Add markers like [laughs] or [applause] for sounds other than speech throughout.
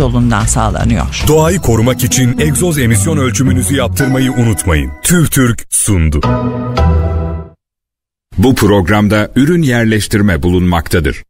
yolundan sağlanıyor. Doğayı korumak için egzoz emisyon ölçümünüzü yaptırmayı unutmayın. TÜVTÜRK sundu. Bu programda ürün yerleştirme bulunmaktadır.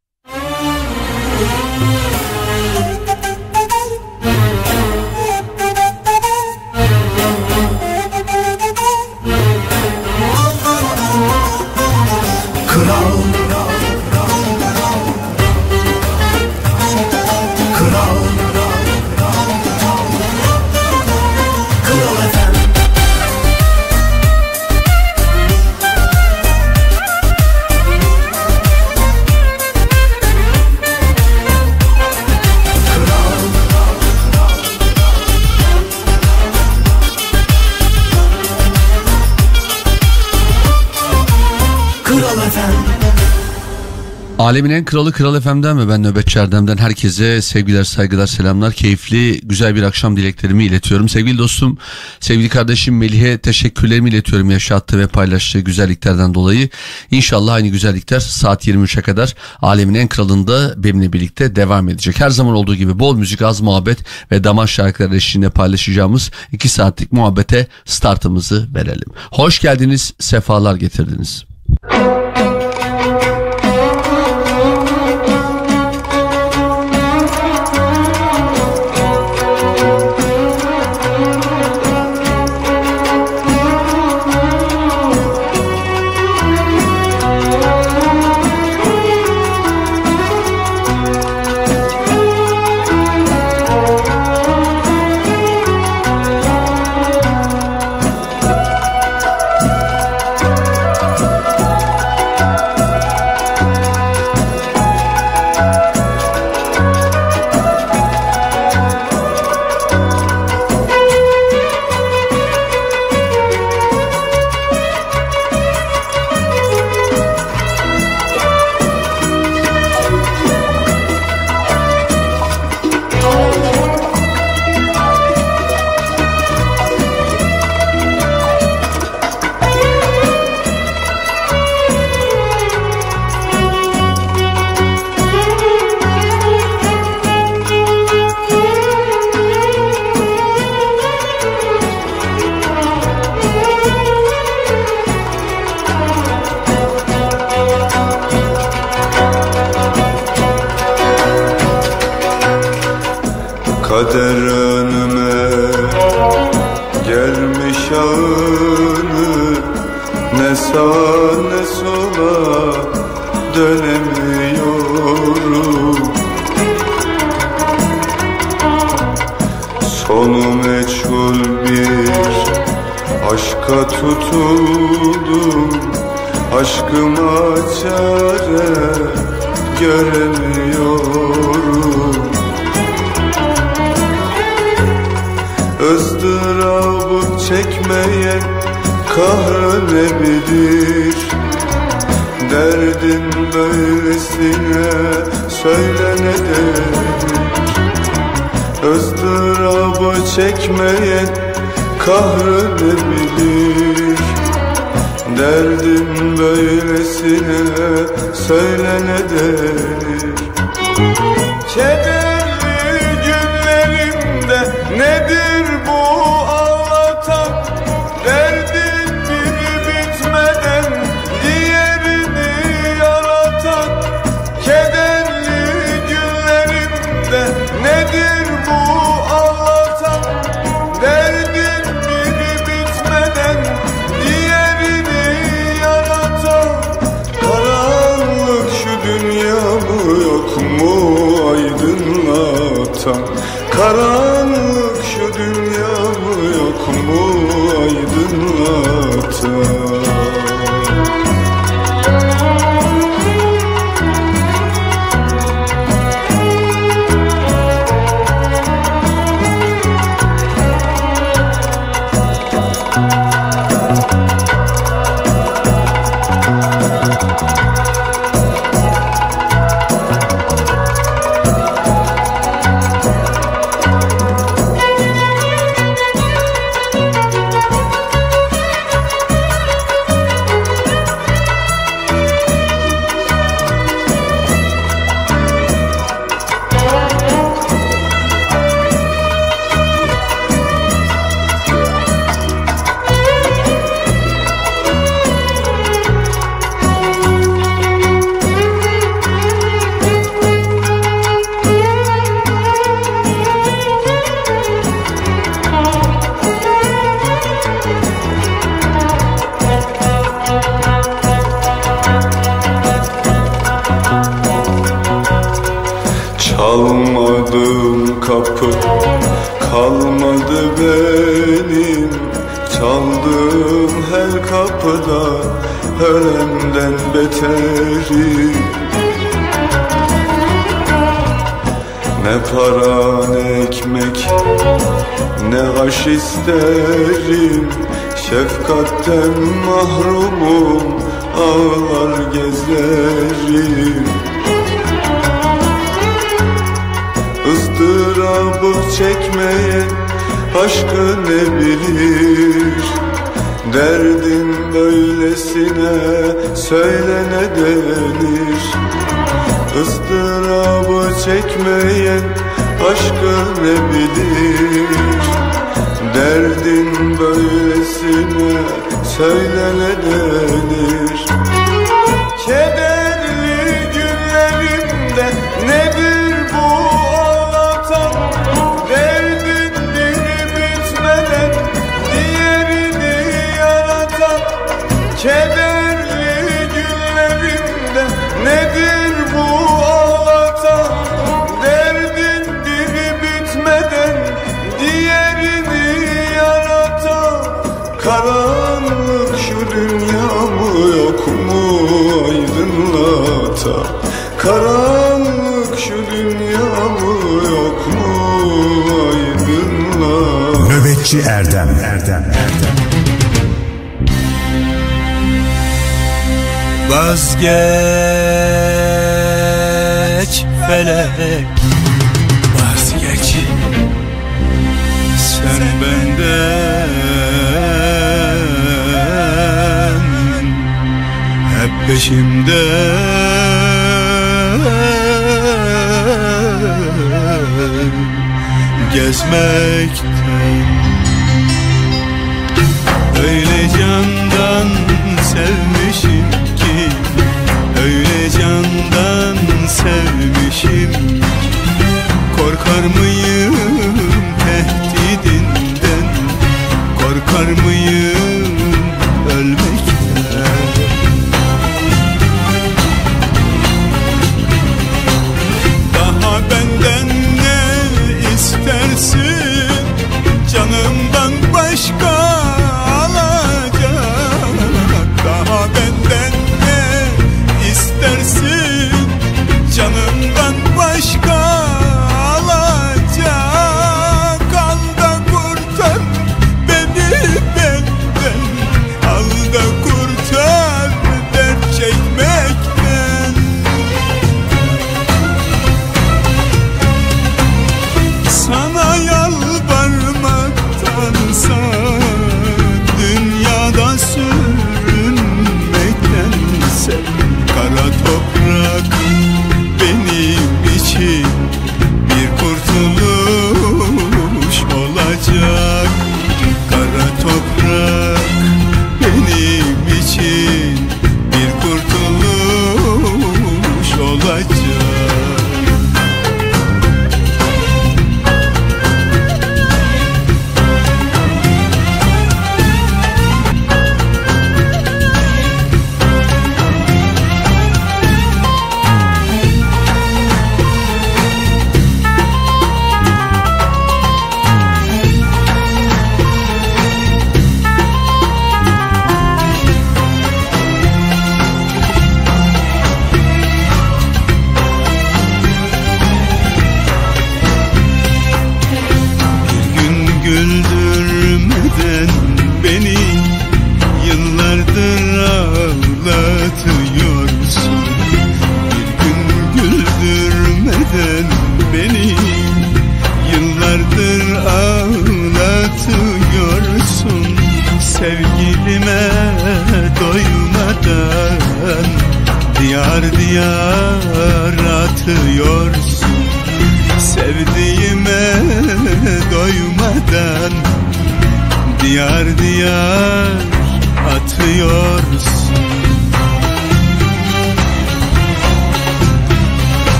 Alemin en kralı Kral FM'den ve ben Nöbetçi Erdem'den herkese sevgiler, saygılar, selamlar. Keyifli, güzel bir akşam dileklerimi iletiyorum. Sevgili dostum, sevgili kardeşim Melih'e teşekkürlerimi iletiyorum yaşattığı ve paylaştığı güzelliklerden dolayı. İnşallah aynı güzellikler saat 23'e kadar Alemin en kralında benimle birlikte devam edecek. Her zaman olduğu gibi bol müzik, az muhabbet ve damar şarkıları eşliğinde paylaşacağımız 2 saatlik muhabbete startımızı verelim. Hoş geldiniz, sefalar getirdiniz. Unutulmayan derim böylesine söyle ne derim? Özdırabı çekmeyen kahrı ne bilir. Derdim böylesine söyle ne derim? Nöbetçi Erdem. Erdem. Erdem Vazgeç felek. Vazgeç Sen benden. Hep peşimden Gezmek Öyle candan sevmişim ki Öyle candan sevmişim Korkar mıyım tehdidinden? Korkar mıyım ölmekten? Daha benden ne istersin? Canımdan başka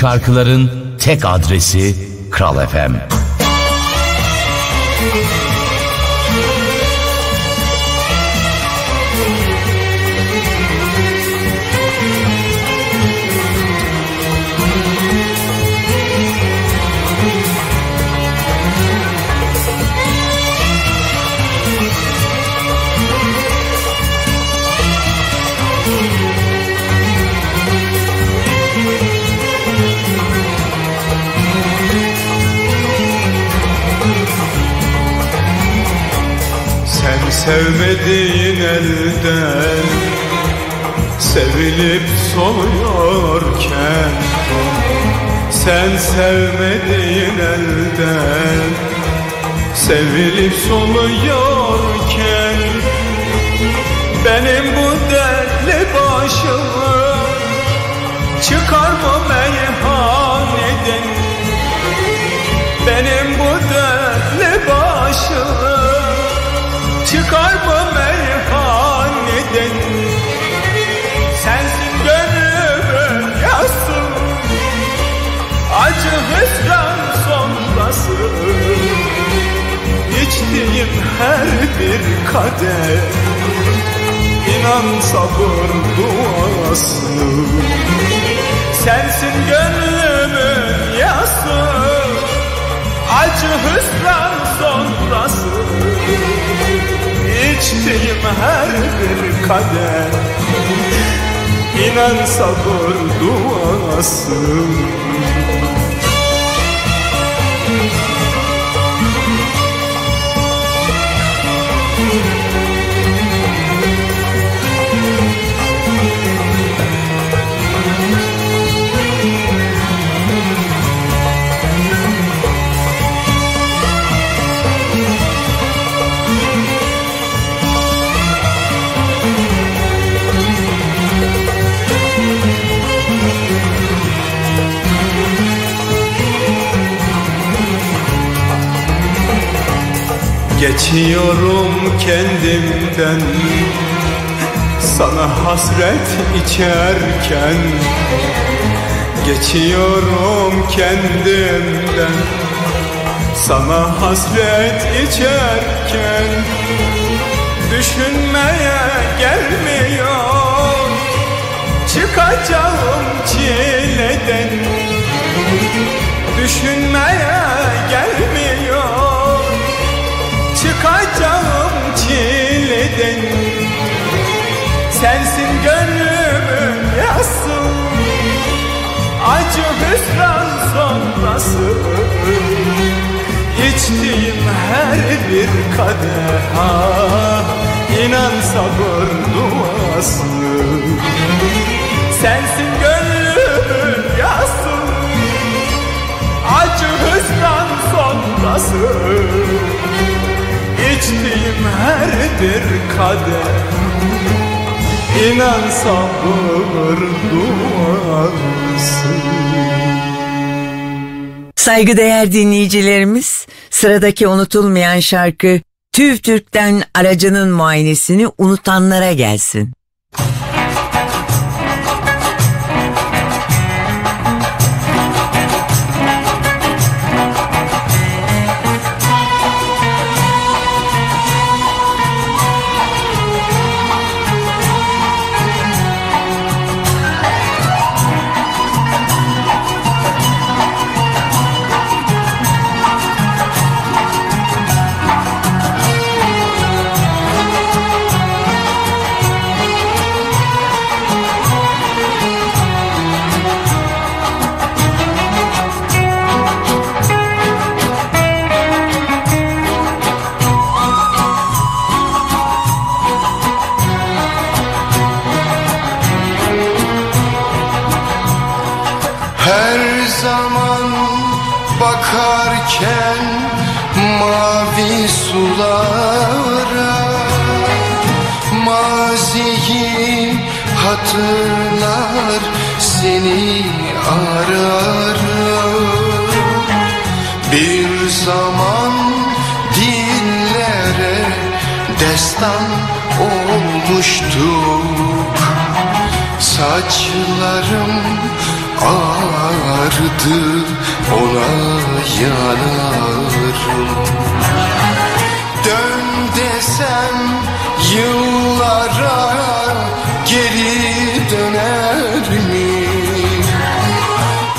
şarkıların tek adresi Kral FM. Sevmediğin elden Sevilip soluyorken Sen sevmediğin elden Sevilip soluyorken Benim bu dertli başımı Çıkar mı meyhaneden Benim Çıkar mı meyhaneden Sensin gönlümün yası. Acı hüsran sonrası. İçtiğim her bir kader İnan sabır duası. Sensin gönlümün yası. Acı hüsran sonrası İçtiğim her bir kader. İnan sabır duası Geçiyorum kendimden. Sana hasret içerken Geçiyorum kendimden. Sana hasret içerken Düşünmeye gelmiyor. Çıkacağım çileden. Düşünmeye gelmiyor Çıkacağım çileden. Sensin gönlümün yası. Acı hüsran sonrası. İçtiğim her bir kadeha İnan sabır duası. Sensin gönlümün yası. Acı hüsran sonrası İçtiğim her bir kader İnan sabır duası Saygıdeğer dinleyicilerimiz, sıradaki unutulmayan şarkı TÜV TÜRK'ten aracının muayenesini unutanlara gelsin. Ağrıdı ona yanarım Dön desem yıllara geri döner mi?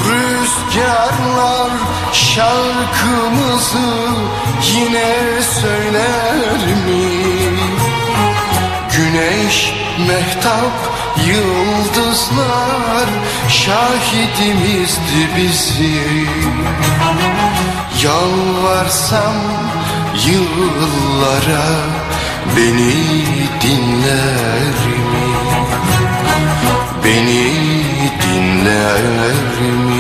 Rüzgarlar şarkımızı yine söyler mi? Güneş, mehtap, yıldızlar şahidimizdi bizim Yalvarsam yıllara beni dinler mi? Beni dinler mi?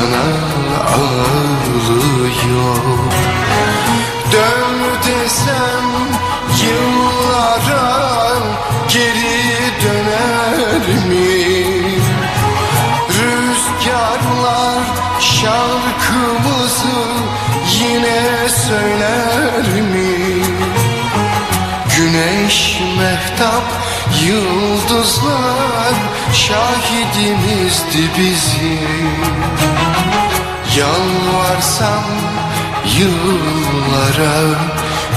Sana ağlıyor Dön desem yıllara geri döner mi? Rüzgarlar şarkımızı yine söyler mi? Güneş, mehtap, yıldızlar şahidimizdi bizim Yalvarsam yıllara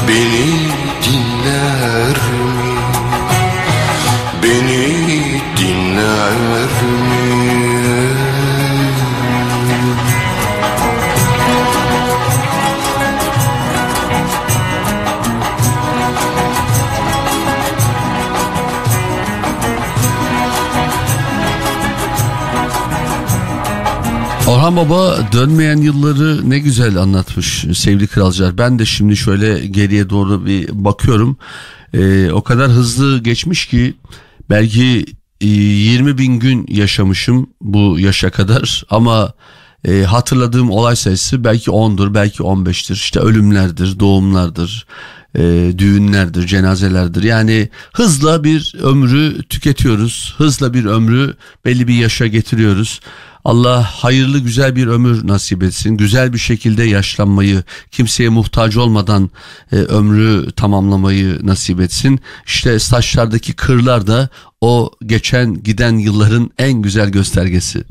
beni dinler mi? Beni dinler mi? Orhan Baba dönmeyen yılları ne güzel anlatmış sevgili kralcılar. Ben de şimdi şöyle geriye doğru bir bakıyorum. Ee, o kadar hızlı geçmiş ki belki e, 20 bin gün yaşamışım bu yaşa kadar. Ama e, hatırladığım olay sayısı belki 10'dur belki 15'tir. İşte ölümlerdir, doğumlardır, e, düğünlerdir, cenazelerdir. Yani hızla bir ömrü tüketiyoruz. Hızla bir ömrü belli bir yaşa getiriyoruz. Allah hayırlı güzel bir ömür nasip etsin. Güzel bir şekilde yaşlanmayı, kimseye muhtaç olmadan e, ömrü tamamlamayı nasip etsin. İşte saçlardaki kırlar da o geçen giden yılların en güzel göstergesi.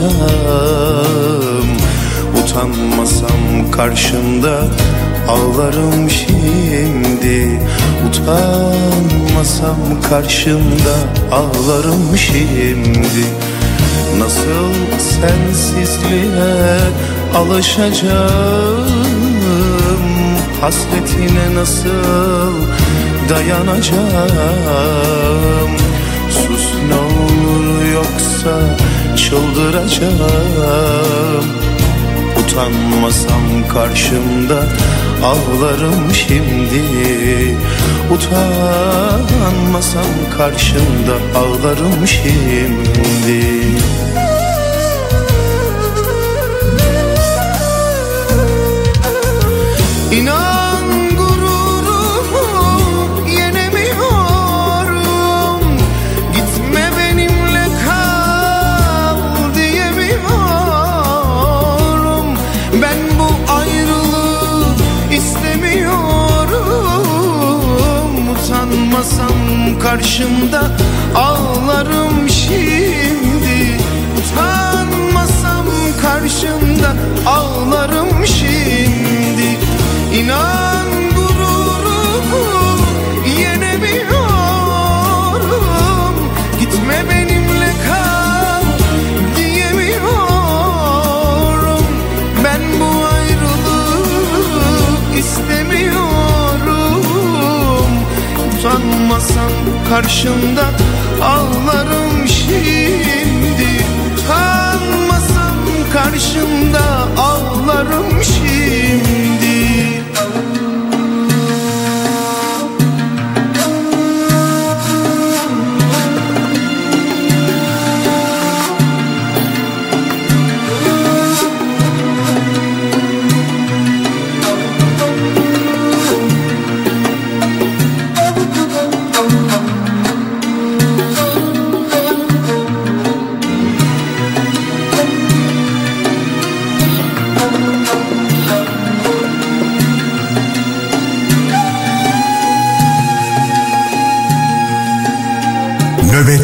utanacağım Utanmasam karşında ağlarım şimdi. Utanmasam karşında ağlarım şimdi. Nasıl sensizliğe alışacağım? Hasretine nasıl dayanacağım? Sus ne olur yoksa çıldıracağım. Utanmasam karşımda ağlarım şimdi. Utanmasam karşımda ağlarım şimdi. başımda ağlarım şimdi. Utanmasam karşımda ağlarım şimdi. İnan Olmasan karşımda ağlarım şimdi. Kanmasam karşımda ağlarım şimdi.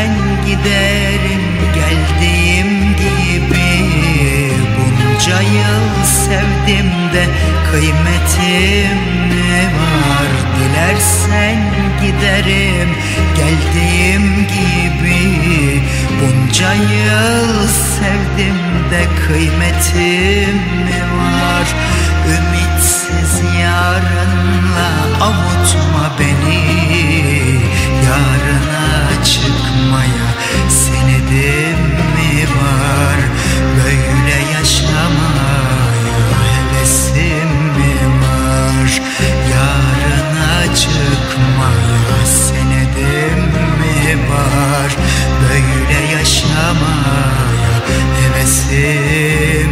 ben giderim geldiğim gibi. Bunca yıl sevdim de kıymetim ne var? Dilersen giderim geldiğim gibi. Bunca yıl sevdim de kıymetim ne var? Ümitsiz yarınla avutma beni. Yarına çık bakmaya senedim mi var? Böyle yaşamaya hevesim mi var? Yarına çıkmaya senedim mi var? Böyle yaşamaya hevesim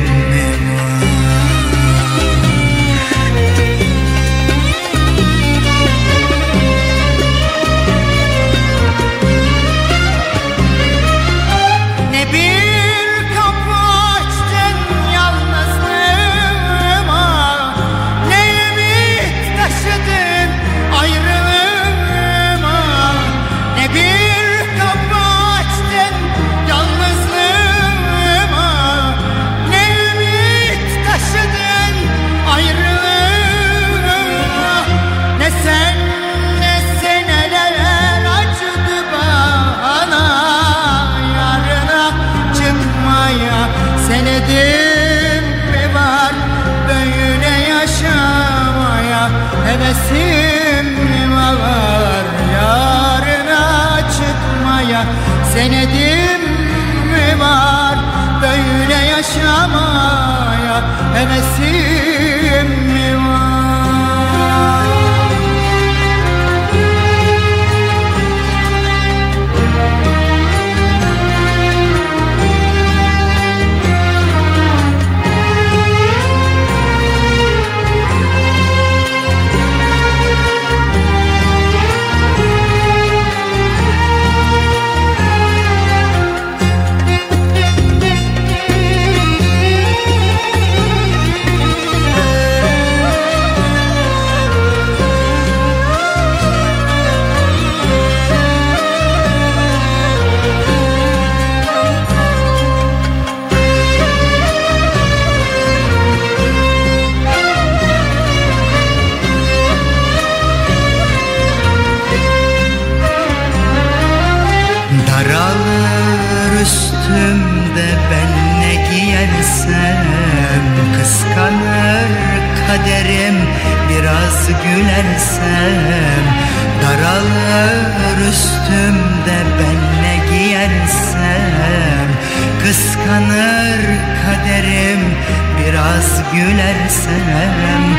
gülersem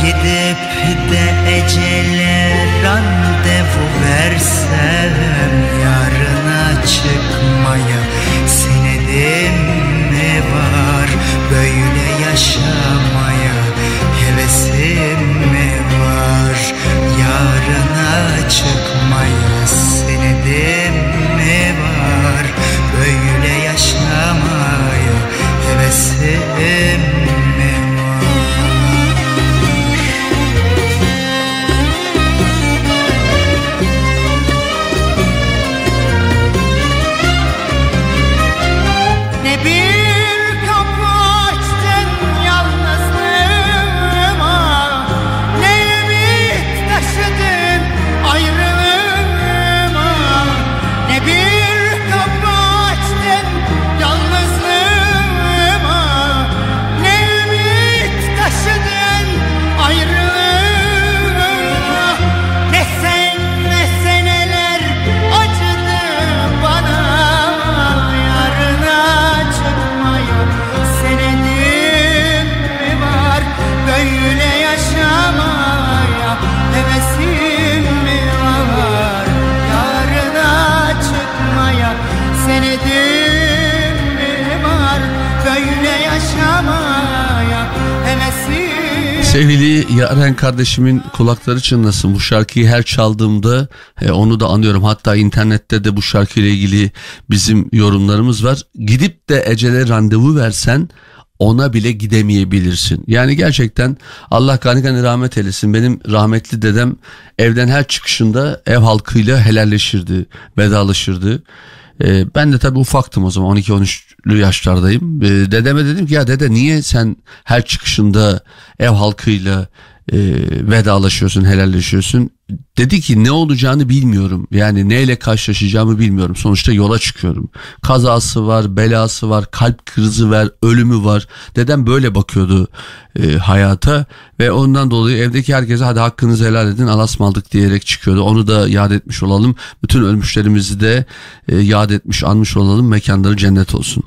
Gidip de ecele randevu versem. Yarına çıkmaya senedim mi var? Böyle yaşamaya hevesim mi var? Yarına çıkmaya senedim Yaren kardeşimin kulakları çınlasın. Bu şarkıyı her çaldığımda e, onu da anıyorum. Hatta internette de bu şarkıyla ilgili bizim yorumlarımız var. Gidip de Ecele randevu versen ona bile gidemeyebilirsin. Yani gerçekten Allah gani gani rahmet eylesin. Benim rahmetli dedem evden her çıkışında ev halkıyla helalleşirdi, vedalaşırdı. Ee, ben de tabii ufaktım o zaman 12-13'lü yaşlardayım. Ee, dedeme dedim ki ya dede niye sen her çıkışında ev halkıyla e, vedalaşıyorsun, helalleşiyorsun? Dedi ki ne olacağını bilmiyorum. Yani neyle karşılaşacağımı bilmiyorum. Sonuçta yola çıkıyorum. Kazası var, belası var, kalp krizi var, ölümü var. Dedem böyle bakıyordu e, hayata ve ondan dolayı evdeki herkese hadi hakkınızı helal edin alasmaldık diyerek çıkıyordu. Onu da yad etmiş olalım. Bütün ölmüşlerimizi de e, yad etmiş, anmış olalım. Mekanları cennet olsun.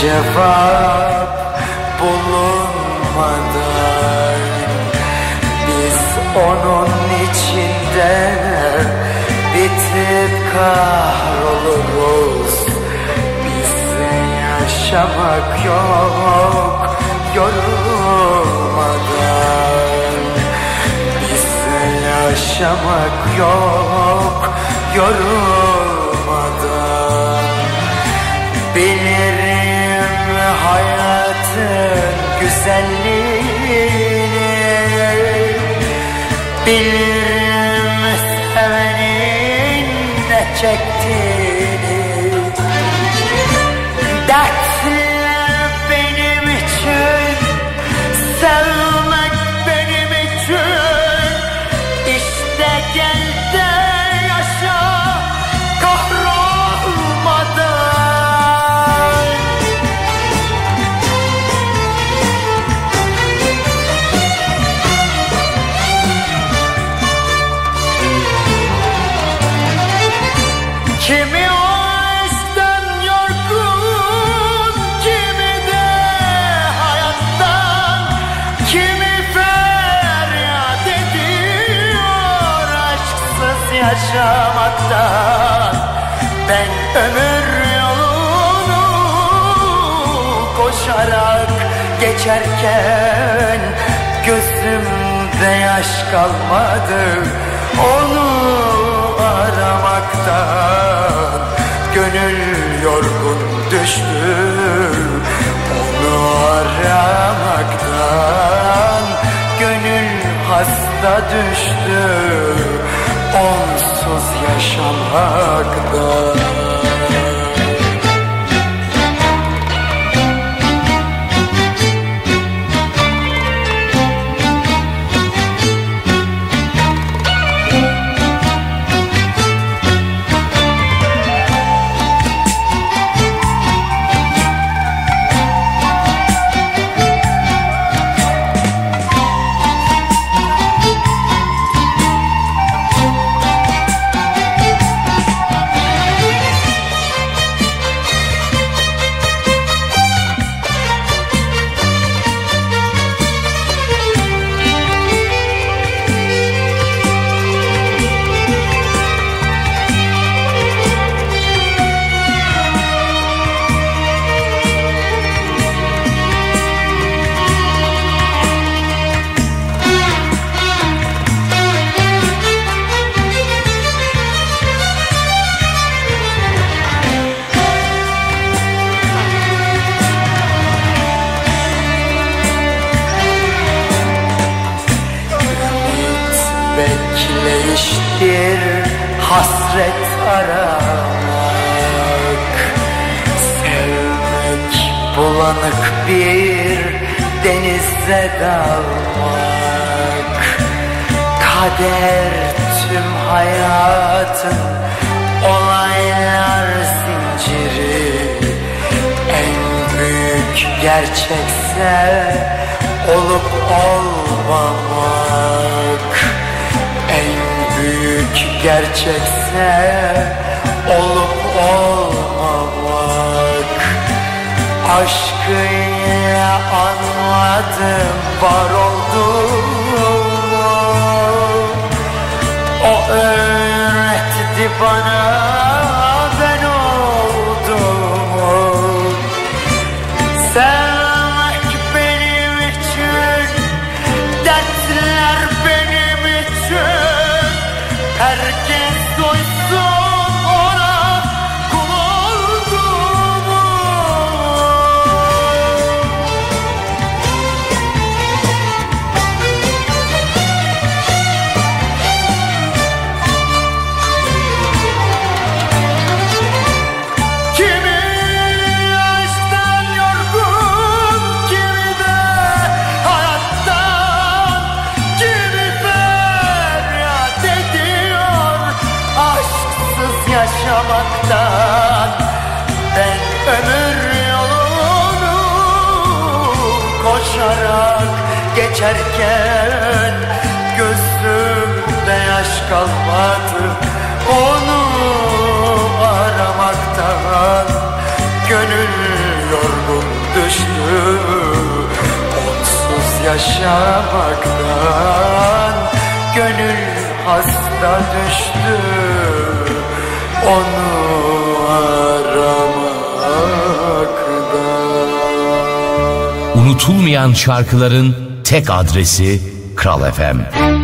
Cevap bulunmadan Biz onun içinde bitip kahroluruz. Bize yaşamak yok yorulmadan. Bize yaşamak yok yorulmadan. Bilirim güzelliğini Bilirim sevenin ne çektiğini geçerken gözümde yaş kalmadı. Onu aramaktan gönül yorgun düştü. Onu aramaktan gönül hasta düştü. Onsuz yaşamaktan bir denize dalmak. Kader tüm hayatın olaylar zinciri. En büyük gerçekse olup olmamak. En büyük gerçekse olup olmamak Aşkıyla anladım var olduğumu O öğretti bana geçerken Gözümde yaş kalmadı. Onu aramaktan Gönül yorgun düştü. Onsuz yaşamaktan Gönül hasta düştü. Onu aramaktan. Unutulmayan şarkıların tek adresi Kral FM.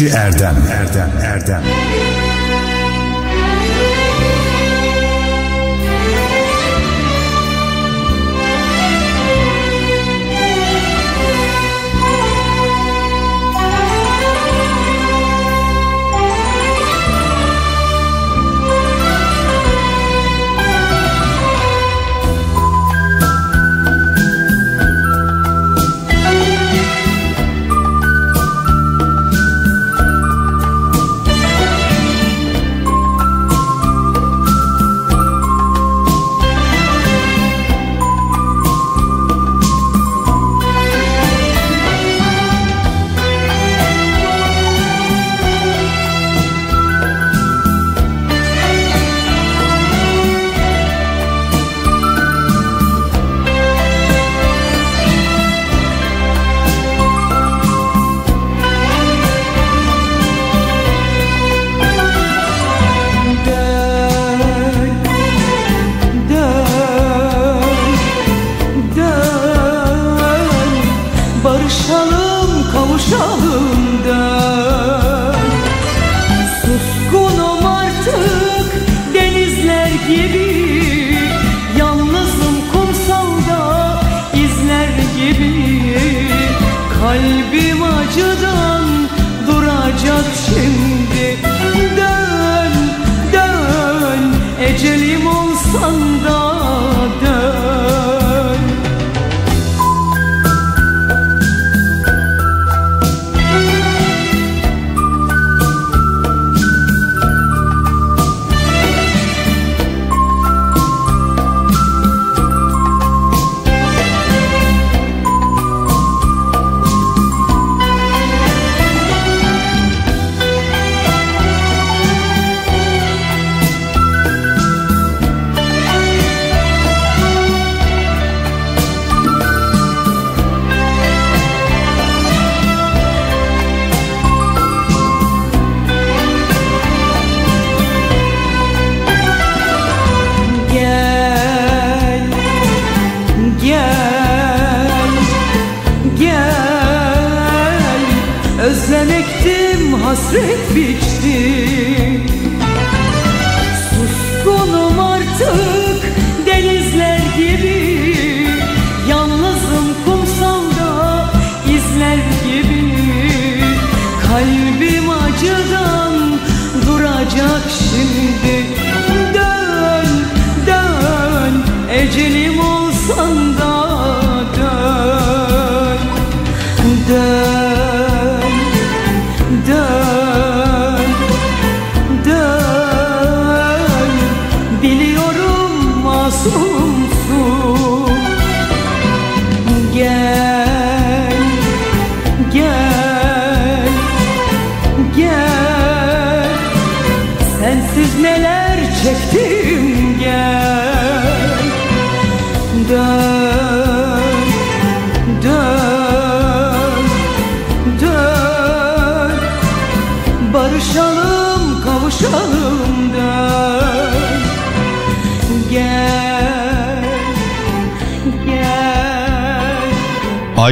Nöbetçi Erdem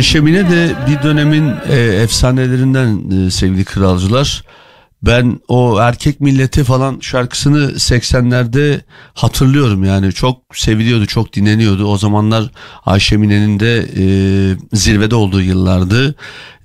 Ayşe Mine de bir dönemin e, efsanelerinden e, sevgili kralcılar. Ben o erkek milleti falan şarkısını 80'lerde hatırlıyorum yani çok seviliyordu çok dinleniyordu. O zamanlar Ayşe Mine'nin de e, zirvede olduğu yıllardı.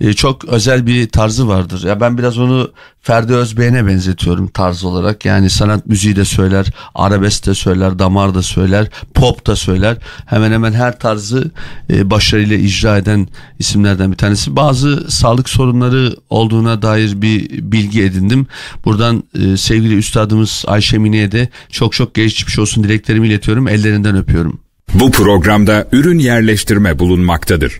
E, çok özel bir tarzı vardır. Ya ben biraz onu Ferdi Özbey'ine benzetiyorum tarz olarak. Yani sanat müziği de söyler, arabesk de söyler, damar da söyler, pop da söyler. Hemen hemen her tarzı e, başarıyla icra eden isimlerden bir tanesi. Bazı sağlık sorunları olduğuna dair bir bilgi edindim. Buradan e, sevgili üstadımız Ayşe Mine'ye de çok çok geçmiş olsun dileklerimi iletiyorum. Ellerinden öpüyorum. Bu programda ürün yerleştirme bulunmaktadır.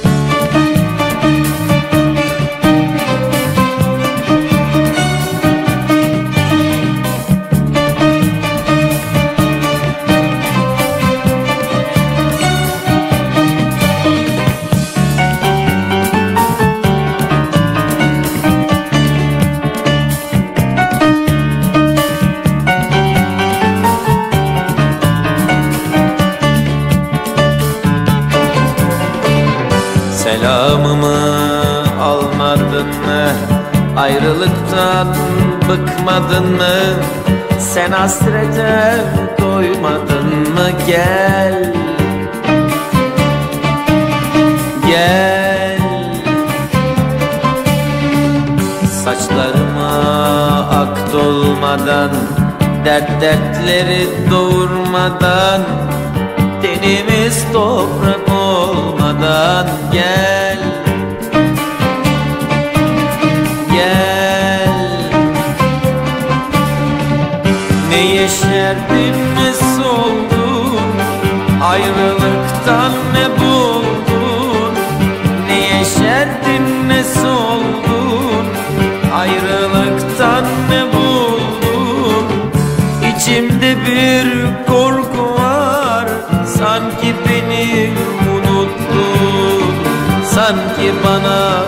Bıkmadın mı? Sen hasrete doymadın mı? Gel Gel Saçlarıma ak dolmadan Dert dertleri doğurmadan Tenimiz toprak olmadan Gel yeşerdin ne soldun Ayrılıktan ne buldun? Ne yeşerdin ne soldun? Ayrılıktan ne buldun? İçimde bir korku var Sanki beni unuttun. Sanki bana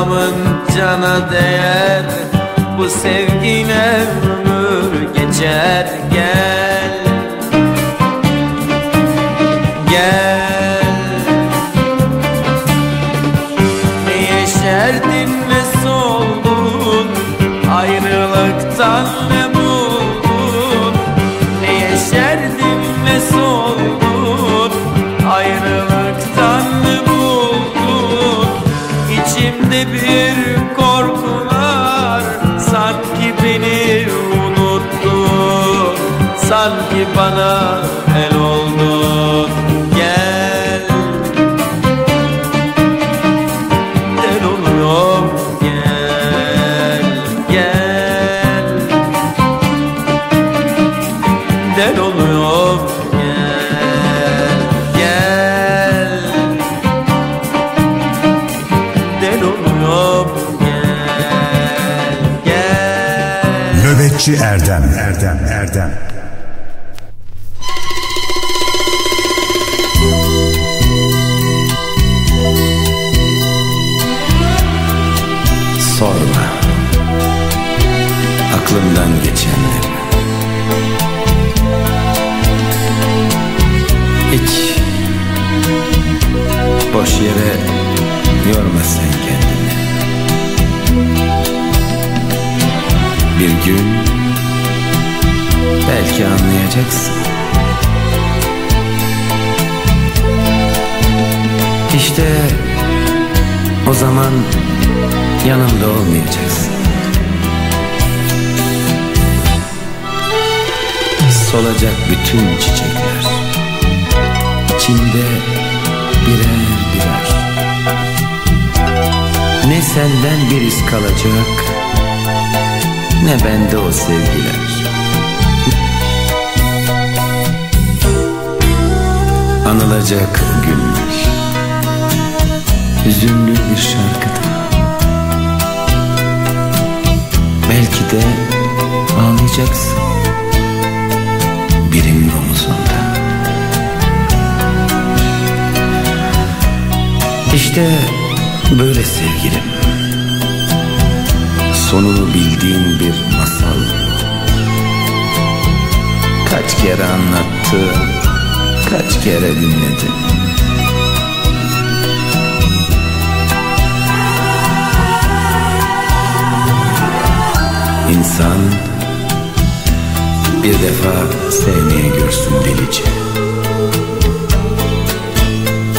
selamın cana değer. Bu sevgine Del oluyorum Gel. Gel. Del oluyorum Gel. Gel. Nöbetçi Erdem. Erdem Erdem. Sorma. Aklımdan geçenleri Boş yere Yorma sen kendini Bir gün Belki anlayacaksın İşte o zaman yanımda olmayacaksın. Solacak bütün çiçekler. içinde birer birer. Ne senden bir iz kalacak, ne bende o sevgiler. Anılacak günler. Hüzünlü bir şarkıda Belki de ağlayacaksın İşte böyle sevgilim. Sonunu bildiğin bir masal. Kaç kere anlattım Kaç kere dinledim İnsan bir defa sevmeye görsün delice.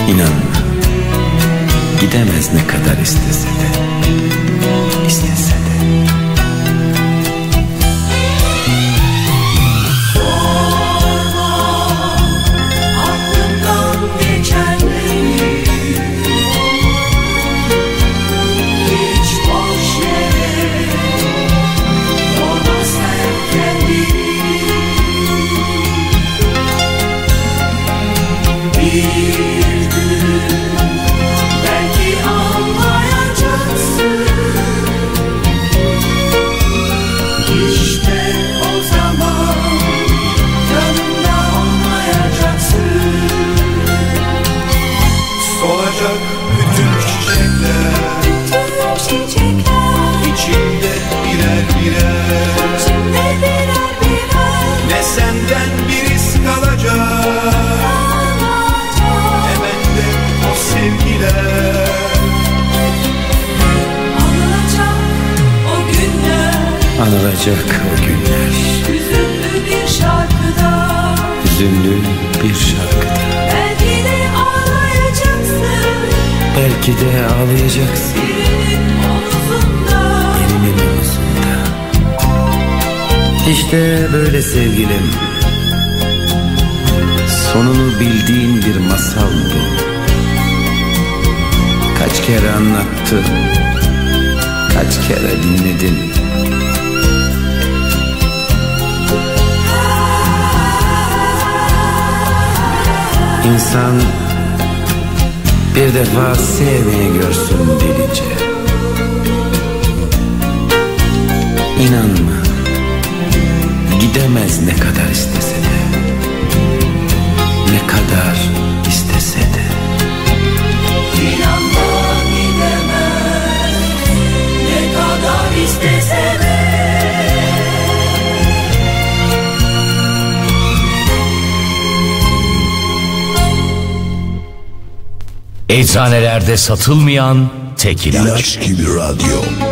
İnanma gidemez ne kadar istese de Belki de ağlayacaksın. Birinin omuzunda İşte böyle sevgilim. Sonunu bildiğin bir masal bu. Kaç kere anlattım Kaç kere dinledin. İnsan bir defa sevmeye görsün delice. İnanma Gidemez ne kadar istese de. Ne kadar istese de. İnanma gidemez. Ne kadar istese de Eczanelerde satılmayan tek ilaç. gibi radyo.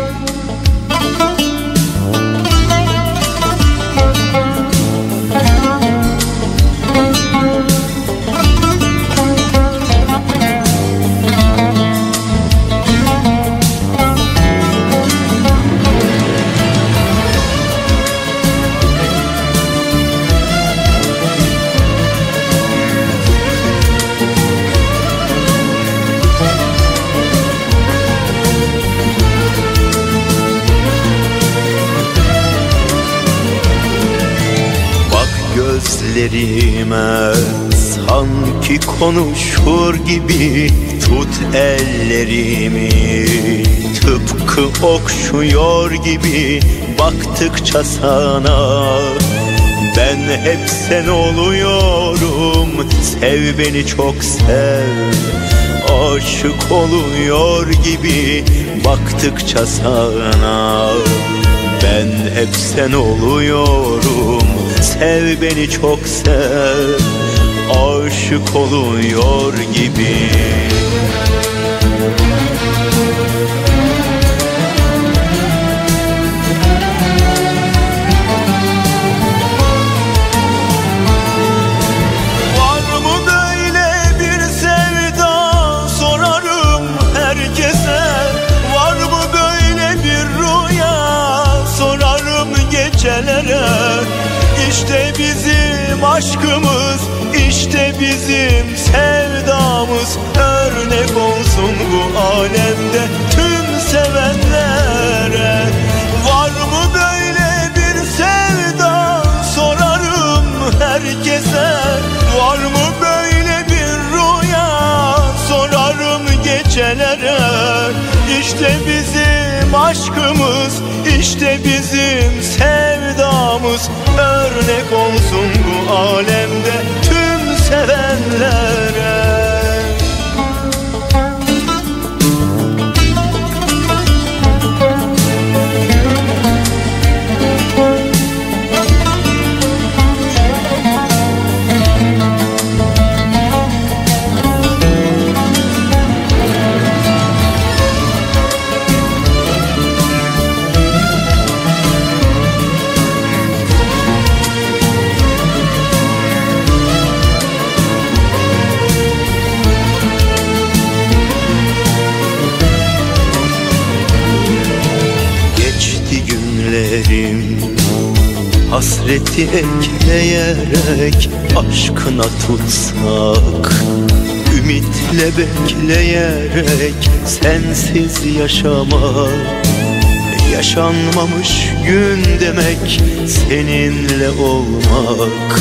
Konuşur gibi Tut ellerimi. Tıpkı okşuyor gibi Baktıkça sana. Ben hep sen oluyorum. Sev beni çok sev. Aşık oluyor gibi Baktıkça sana. Ben hep sen oluyorum. Sev beni çok sev Aşık oluyor gibi. Gecelere. İşte bizim aşkımız bizim sevdamız Örnek olsun bu alemde tüm sevenlere. Var mı böyle bir sevda? Sorarım herkese. Var mı böyle bir rüya? Sorarım gecelere. İşte bizim aşkımız işte bizim sevdamız Örnek olsun bu alemde sevenlere Hasreti ekleyerek Aşkına tutsak Ümitle bekleyerek Sensiz yaşamak. Yaşanmamış gün demek Seninle olmak.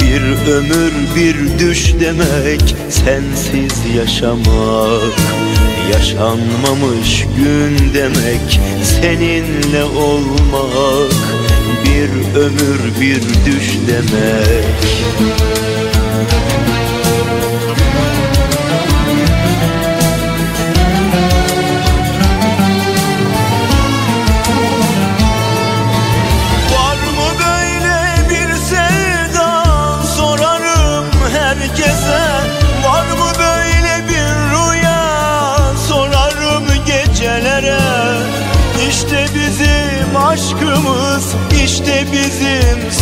Bir ömür bir düş demek Sensiz yaşamak. Yaşanmamış gün demek Seninle olmak Bir ömür bir düş demek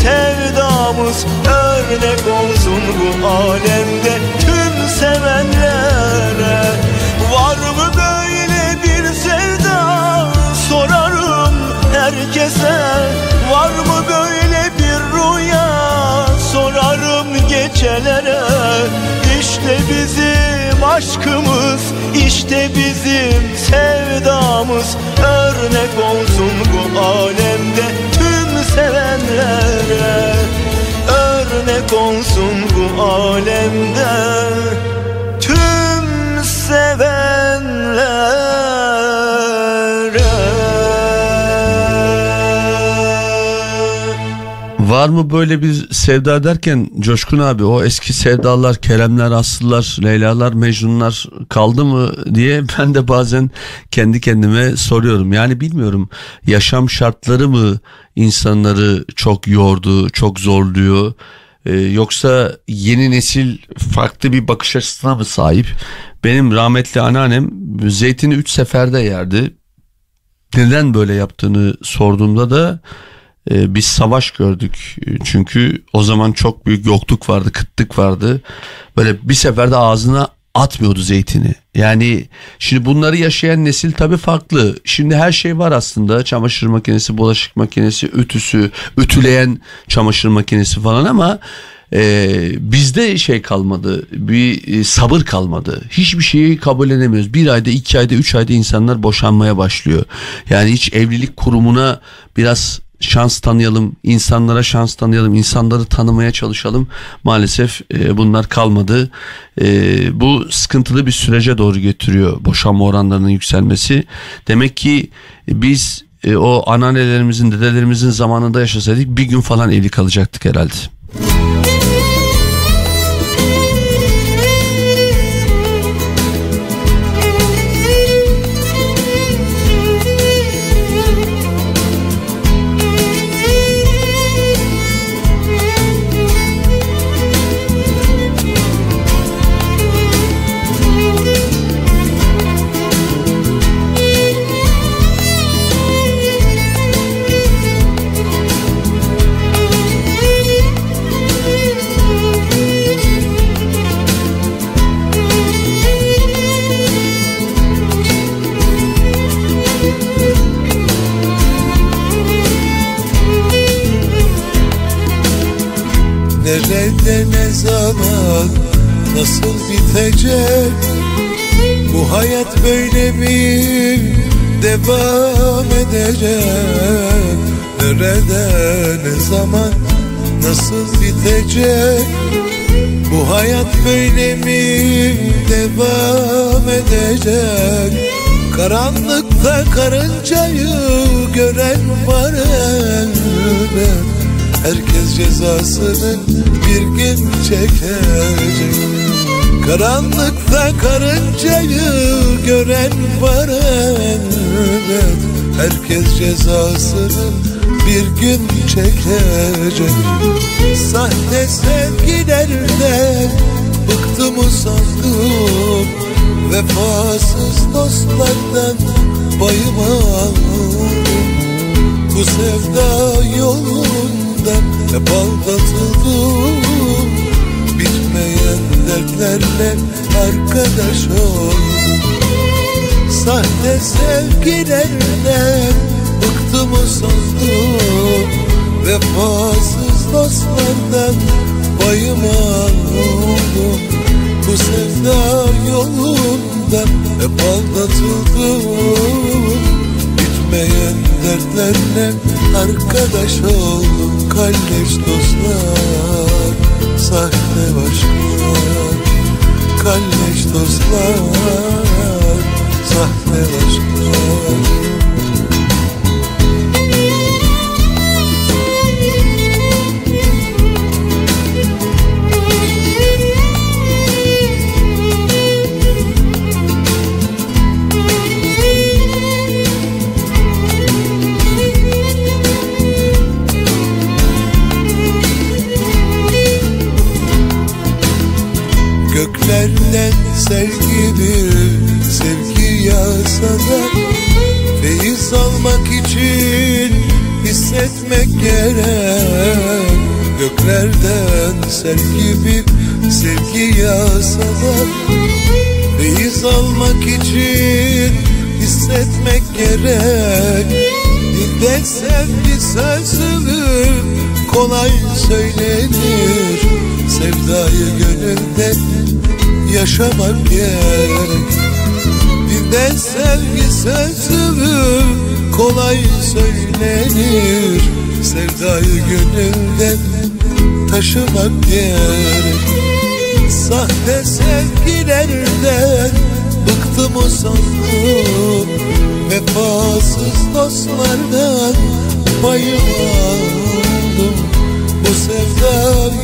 sevdamız Örnek olsun bu alemde tüm sevenlere. Var mı böyle bir sevda? Sorarım herkese. Var mı böyle bir rüya? Sorarım gecelere. İşte bizim aşkımız işte bizim sevdamız Örnek olsun bu alemde sevenlere Örnek olsun bu alemde. Tüm sevenlere. Var mı böyle bir sevda derken Coşkun abi o eski sevdalar, Keremler, Aslılar, Leylalar, Mecnunlar kaldı mı diye [laughs] ben de bazen kendi kendime soruyorum. Yani bilmiyorum yaşam şartları mı insanları çok yordu, çok zorluyor Ee, yoksa yeni nesil farklı bir bakış açısına mı sahip? Benim rahmetli anneannem zeytini 3 seferde yerdi. Neden böyle yaptığını sorduğumda da e, biz savaş gördük. Çünkü o zaman çok büyük yokluk vardı, kıtlık vardı. Böyle bir seferde ağzına atmıyordu zeytini. Yani şimdi bunları yaşayan nesil tabii farklı. Şimdi her şey var aslında. Çamaşır makinesi, bulaşık makinesi, ütüsü, ütüleyen çamaşır makinesi falan ama e, bizde şey kalmadı. Bir e, sabır kalmadı. Hiçbir şeyi kabullenemiyoruz. Bir ayda, iki ayda, üç ayda insanlar boşanmaya başlıyor. Yani hiç evlilik kurumuna biraz şans tanıyalım, insanlara şans tanıyalım, insanları tanımaya çalışalım. Maalesef e, bunlar kalmadı. E, bu sıkıntılı bir sürece doğru götürüyor boşanma oranlarının yükselmesi. Demek ki biz e, o anneannelerimizin, dedelerimizin zamanında yaşasaydık bir gün falan evli kalacaktık herhalde. Edecek Nerede ne zaman nasıl bitecek? Bu hayat böyle mi devam edecek? Karanlıkta karıncayı gören var elbet Herkes cezasını bir gün çekecek. Karanlıkta karıncayı gören var elbet Herkes cezasını bir gün çekecek. Sahte sevgilerden bıktım usandım. Vefasız dostlardan bayım aldım. Bu sevda yolunda hep aldatıldım Bitmeyen dertlerle arkadaş oldum Sahte sevgilerden bıktım usandım Vefasız dostlardan payım aldım Bu sevda yolunda hep aldatıldım Bitmeyen dertlerle arkadaş oldum Kalleş dostlar, sahte aşklar Kalleş dostlar, aşklar Göklerden sel gibi yağsa da Feyiz almak için hissetmek gerek. Göklerden sel gibi sevgi yağsa da Feyiz almak için hissetmek gerek. Dilden sevgi sözü kolay söylenir. Sevdayı gönülde yaşamak gerek Dilden sevgi sözü kolay söylenir. Sevdayı gönülde taşımak gerek Sahte sevgilerden bıktım usandım Vefasız dostlardan payım aldım Bu sevda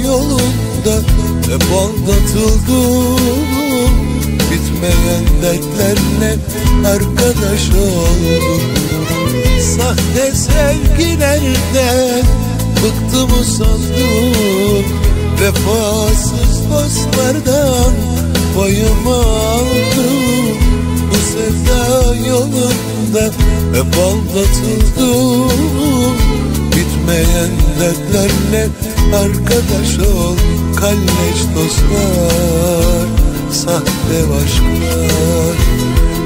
yolunda hep aldatıldım Bitmeyen dertlerle arkadaş oldum Sahte sevgilerden bıktım usandım. Vefasız dostlardan payım aldım. Bu sevda yolunda hep aldatıldım. Bitmeyen dertlerle arkadaş ol Kalleş dostlar, sahte aşklar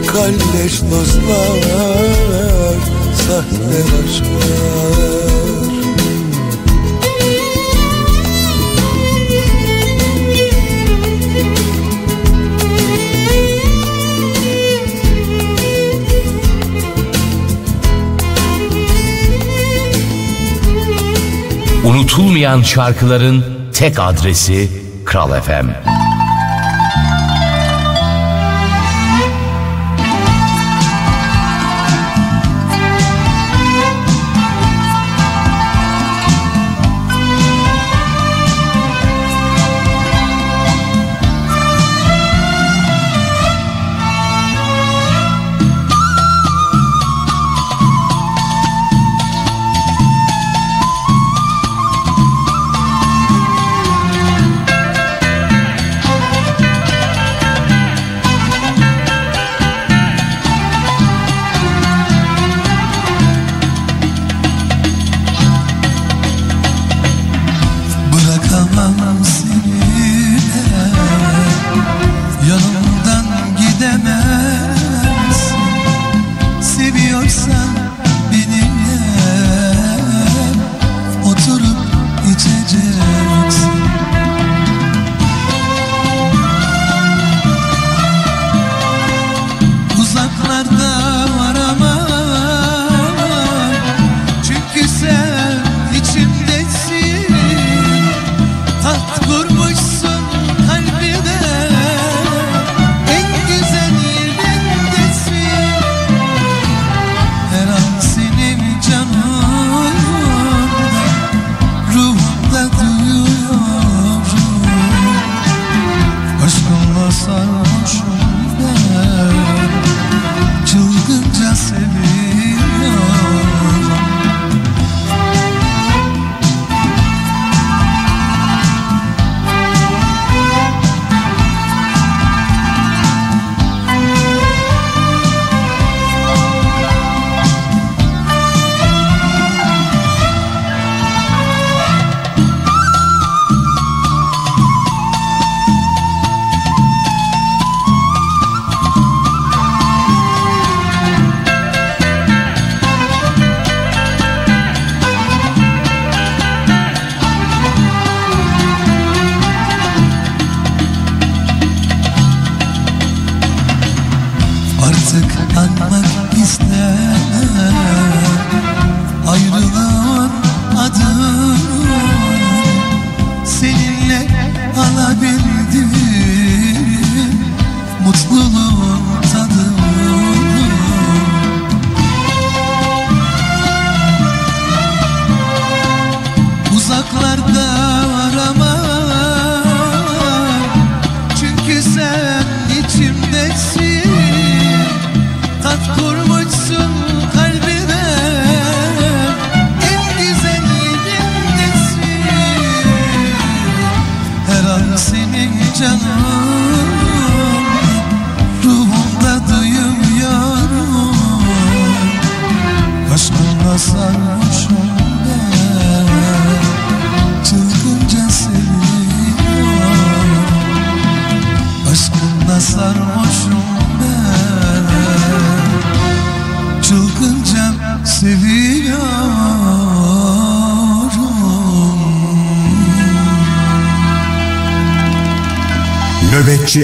Kalleş dostlar, sahte aşklar Unutulmayan şarkıların tek adresi Kral FM.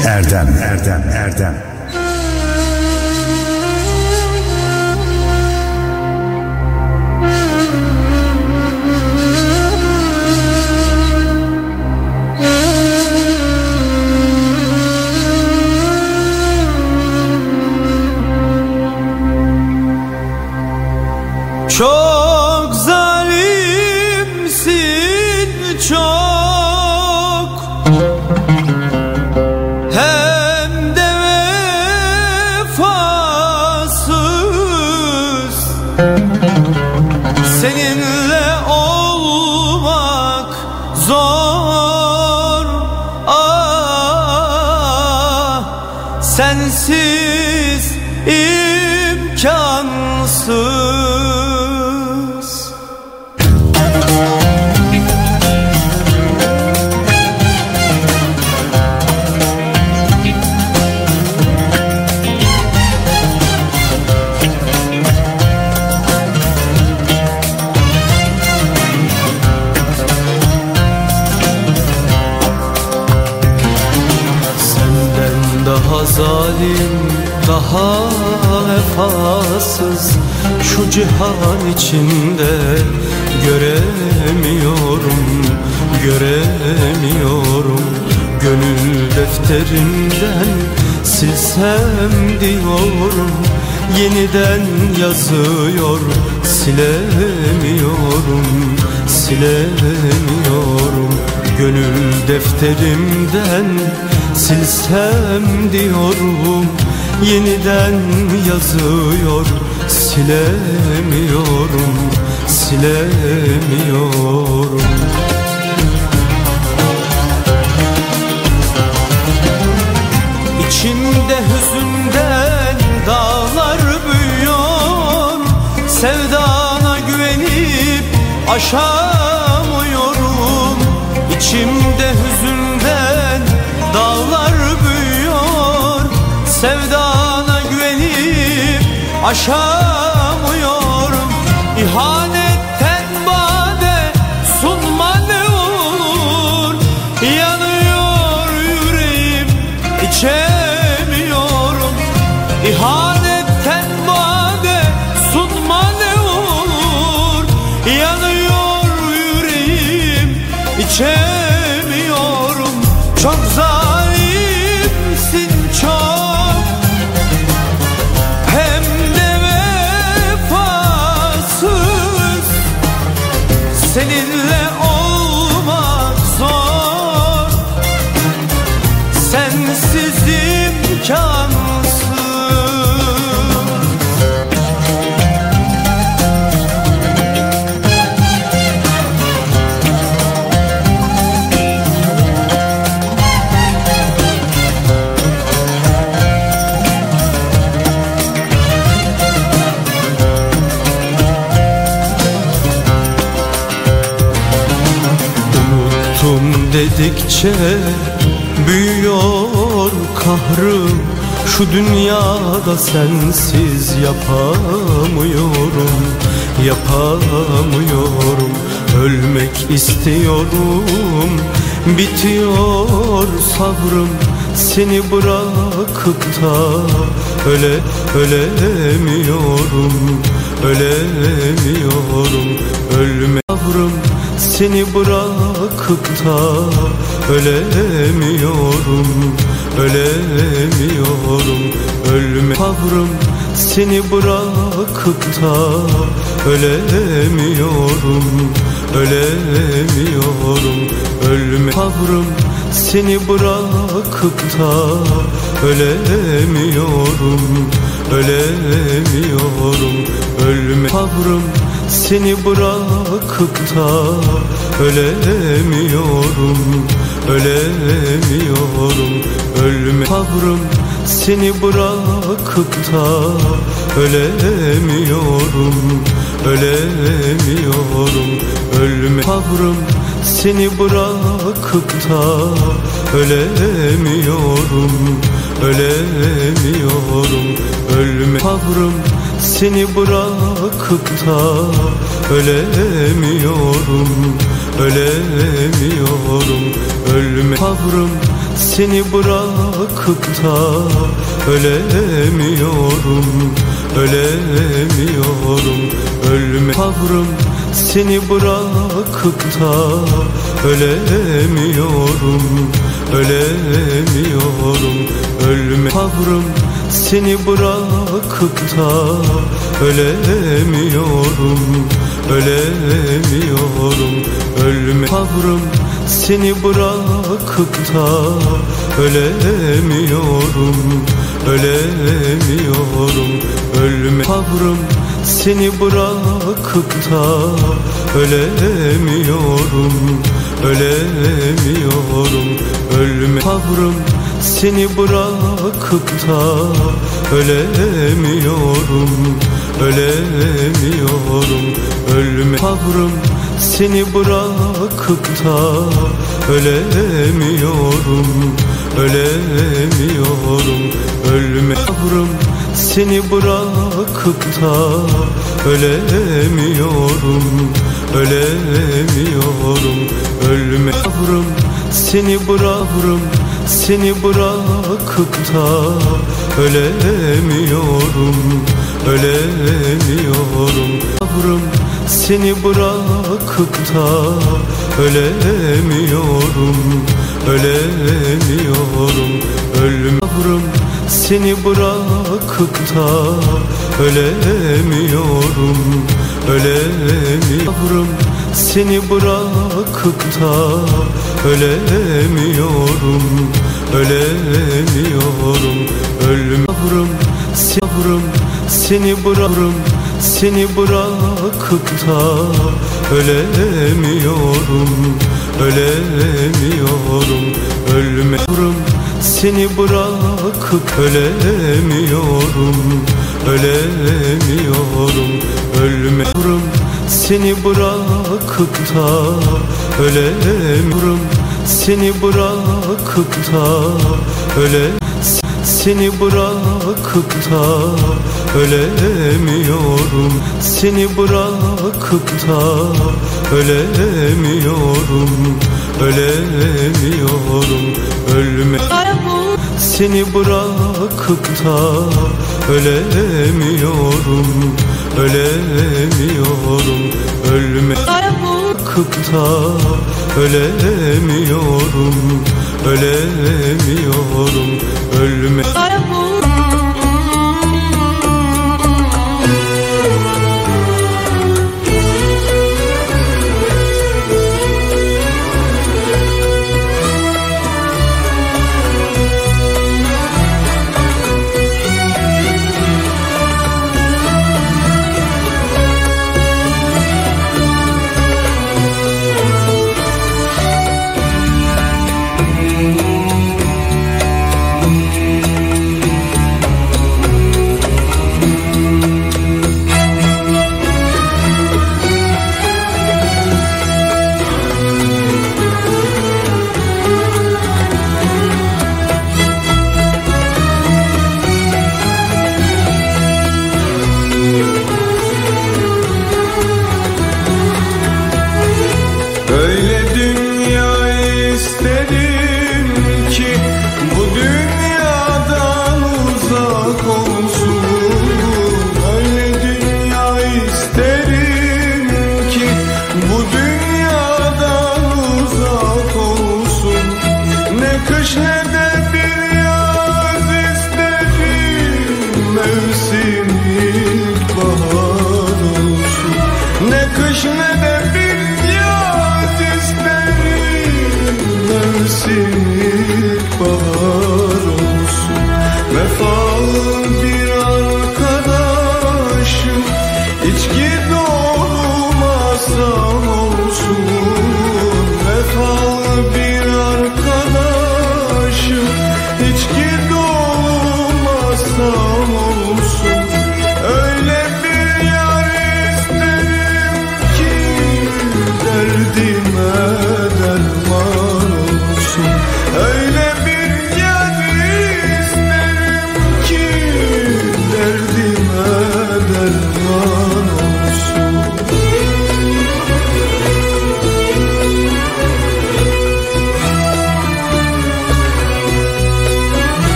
Erdem. Erdem Erdem silemiyorum, silemiyorum. Gönül defterimden silsem diyorum. Yeniden yazıyor silemiyorum silemiyorum aşamıyorum. İçimde hüzünden dağlar büyüyor. Sevdana güvenip aşamıyorum. İhanetten Dedikçe büyüyor kahrım Şu dünyada sensiz yapamıyorum Yapamıyorum. Ölmek istiyorum Bitiyor sabrım. Seni bırakıp da öle ölemiyorum ölemiyorum. Ölme yavrum seni bırakıp da ölemiyorum ölemiyorum. Ölme yavrum seni bırakıp da ölemiyorum ölemiyorum. Ölme yavrum seni bırakıp da ölemiyorum ölemiyorum. Ölme yavrum seni bırakıp da ölemiyorum ölemiyorum. Ölme yavrum seni bırakıp da ölemiyorum ölemiyorum. Ölme yavrum seni bırakıp da ölemiyorum ölemiyorum. Ölme yavrum seni bırakıp da ölemiyorum ölemiyorum ölme. Yavrum seni bırakıp da ölemiyorum ölemiyorum ölme. Yavrum seni bırakıp da ölemiyorum ölemiyorum ölme. Yavrum seni bırakıp da ölemiyorum ölemiyorum ölme yavrum seni bırakıp da ölemiyorum ölemiyorum ölme yavrum seni bırakıp da ölemiyorum ölemiyorum ölme yavrum seni bırakıp da ölemiyorum ölemiyorum ölme yavrum seni bırakıp da ölemiyorum ölemiyorum. Ölme yavrum seni bırakıp da ölemiyorum ölemiyorum. Ölme yavrum seni bırakırım seni bırakıp da ölemiyorum ölemiyorum. Yavrum seni bırakıp da ölemiyorum ölemiyorum. Ölme yavrum seni bırakıp da ölemiyorum ölemiyorum. Seni bırakıp da ölemiyorum ölemiyorum. Ölme yavrum yavrum seni bırakırım seni bırakıp da ölemiyorum ölemiyorum. Ölme yavrum seni bırakıp ölemiyorum ölemiyorum. Ölme yavrum seni bırakıp da ölemiyorum. Seni bırakıp da öle seni bırakıp da ölemiyorum. Seni bırakıp da ölemiyorum. Ölemiyorum. Ölme. Seni bırakıp da ölemiyorum. Ölemiyorum. Ölme. Bırakıp da ölemiyorum ölemiyorum ölme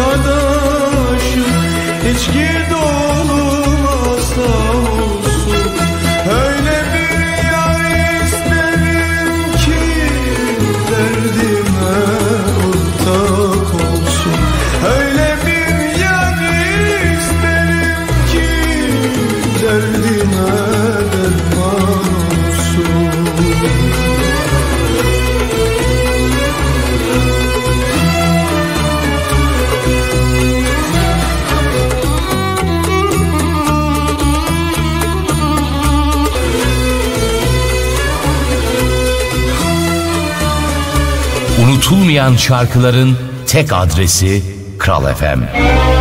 arkadaşım. Hiç gir doğru unutulmayan şarkıların tek adresi Kral FM. Kral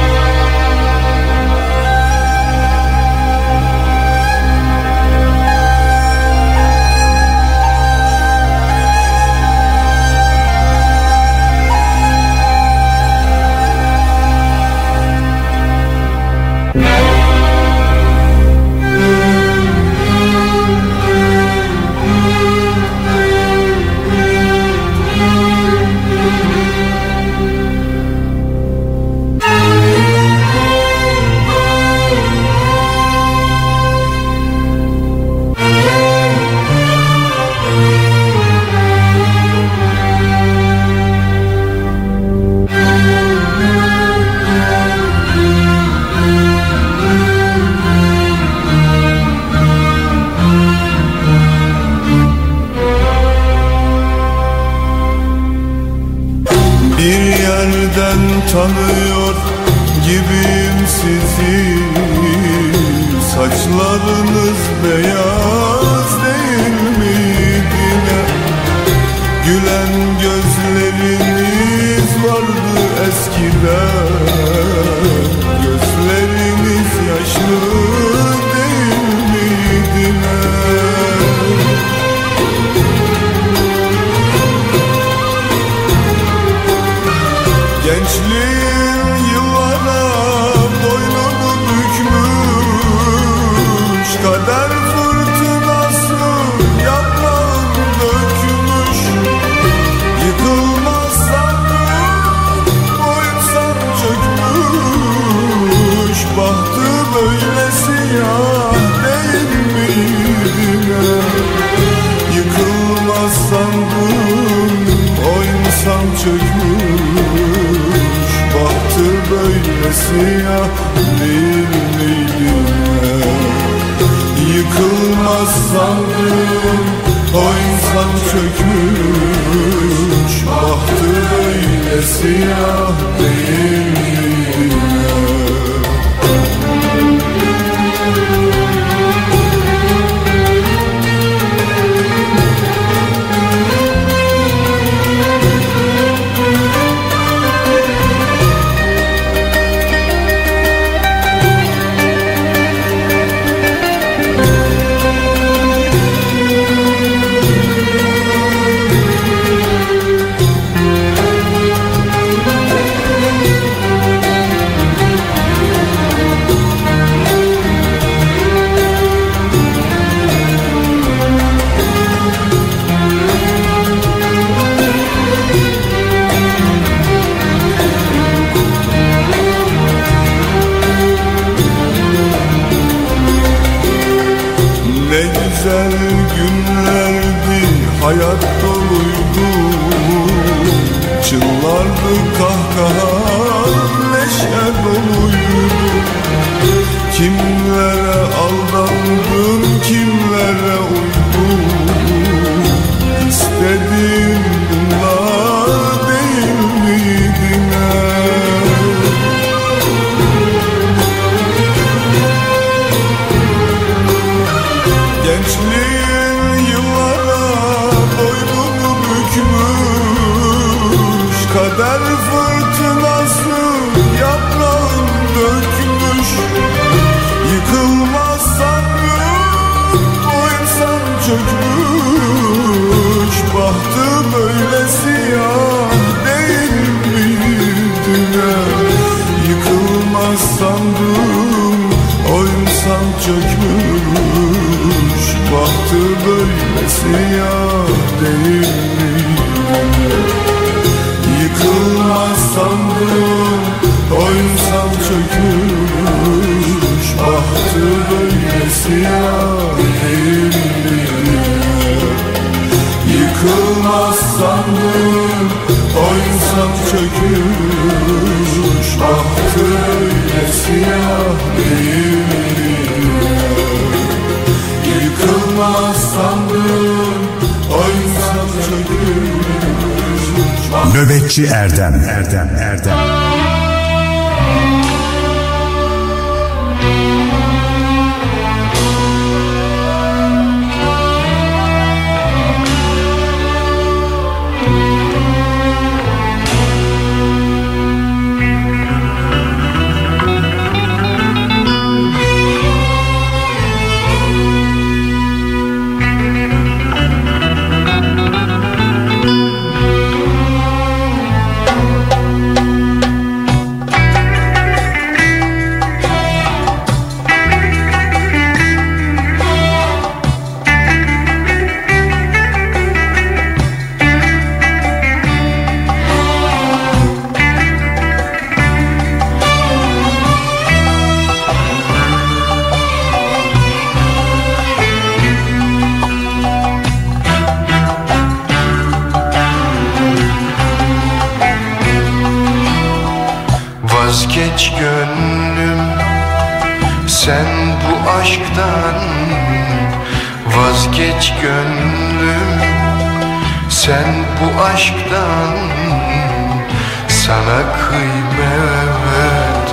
Sana kıymet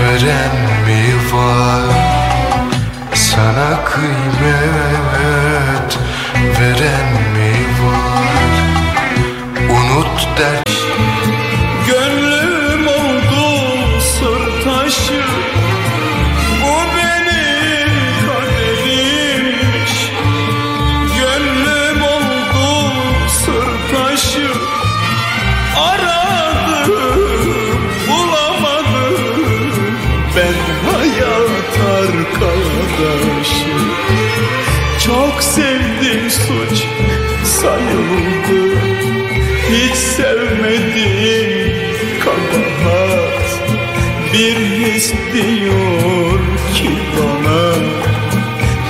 veren mi var? Sana kıymet veren mi var? Unut dert Bir his diyor ki bana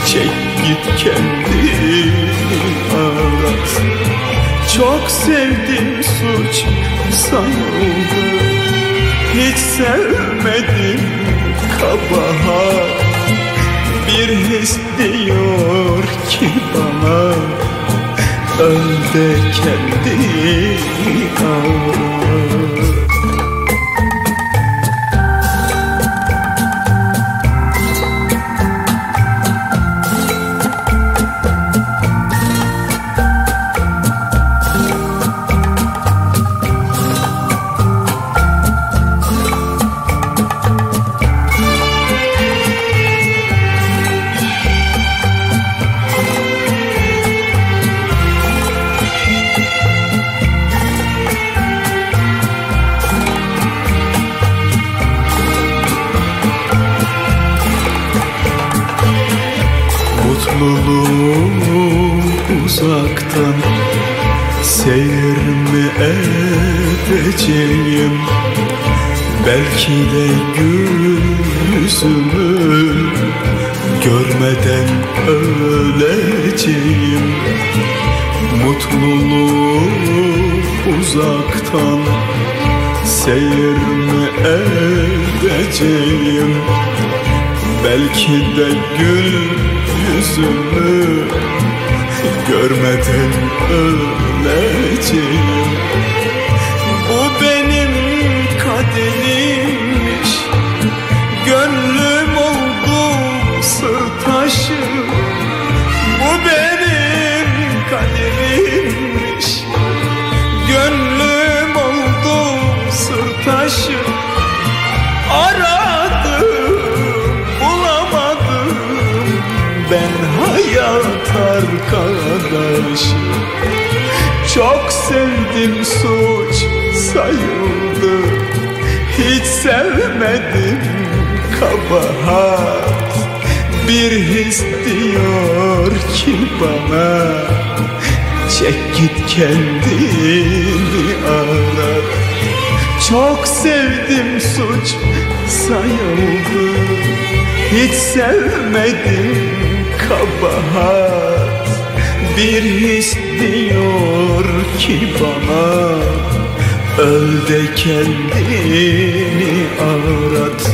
Çek git kendini arat Çok sevdim suç sayıldı Hiç sevmedim kabahat bir his diyor ki bana Öl de kendini al Belki de yüzümü Görmeden öleceğim. Mutluluğu uzaktan Seyir mi edeceğim? Belki de gül yüzümü Görmeden öleceğim arkadaşı Çok sevdim suç sayıldı. Hiç sevmedim kabahat. Bir his diyor ki bana Çek git kendini arat Çok sevdim suç sayıldı. Hiç sevmedim kabahat Bir his diyor ki bana. Öl de kendini arat